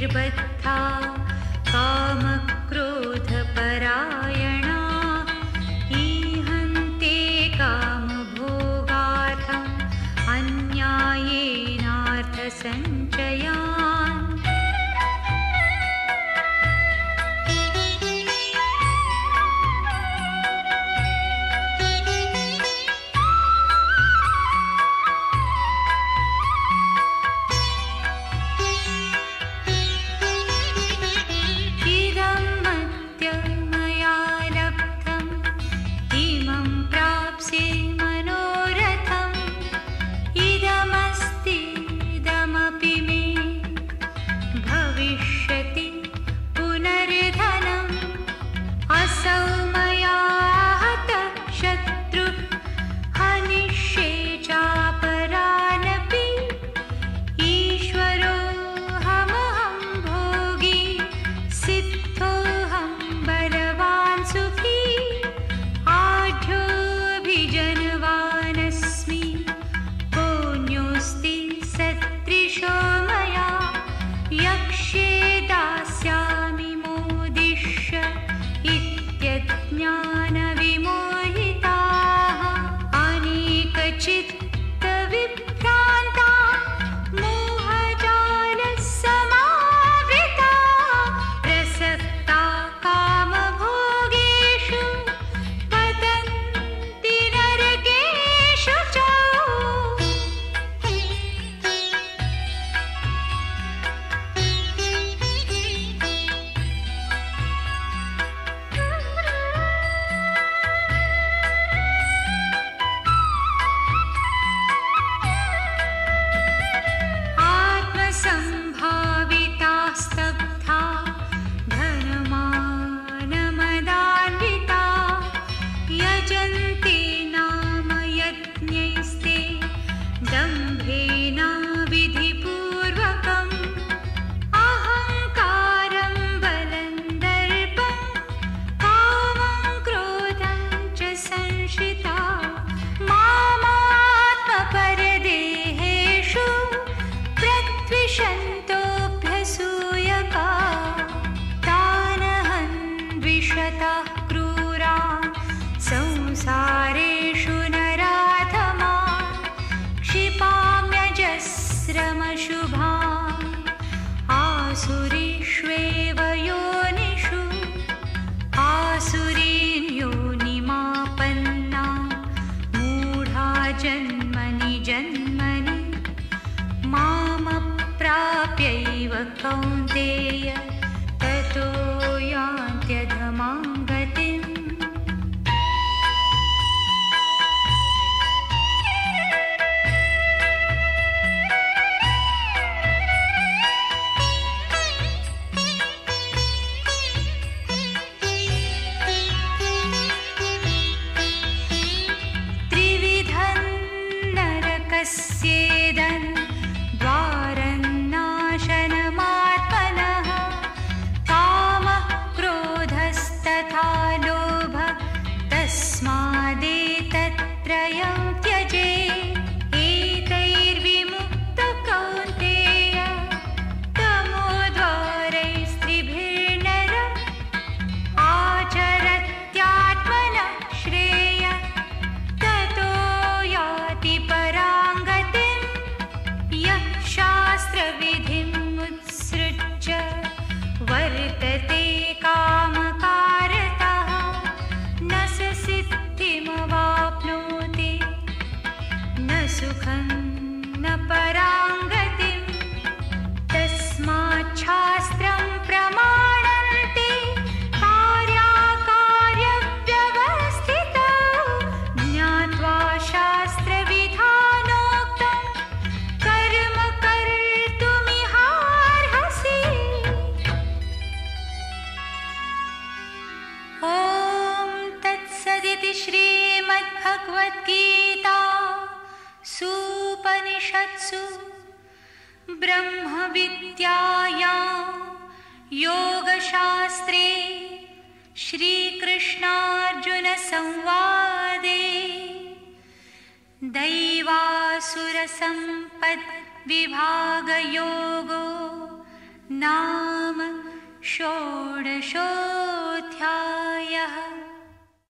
आशापाशशतैर्बद्धा कामक्रोधपरायणा। ईहन्ते कामभोगार्थम् अन्यायेनार्थसञ्चयान् अनेकचित्तविभ्रान्ता कौन्तेय ततो यान्त्यधमा भगवद्गीता सुपनिषत्सु ब्रह्मविद्यायां योगशास्त्रे श्रीकृष्णार्जुनसंवादे दैवासुरसम्पद्विभागयोगो नाम षोडशोऽध्यायः।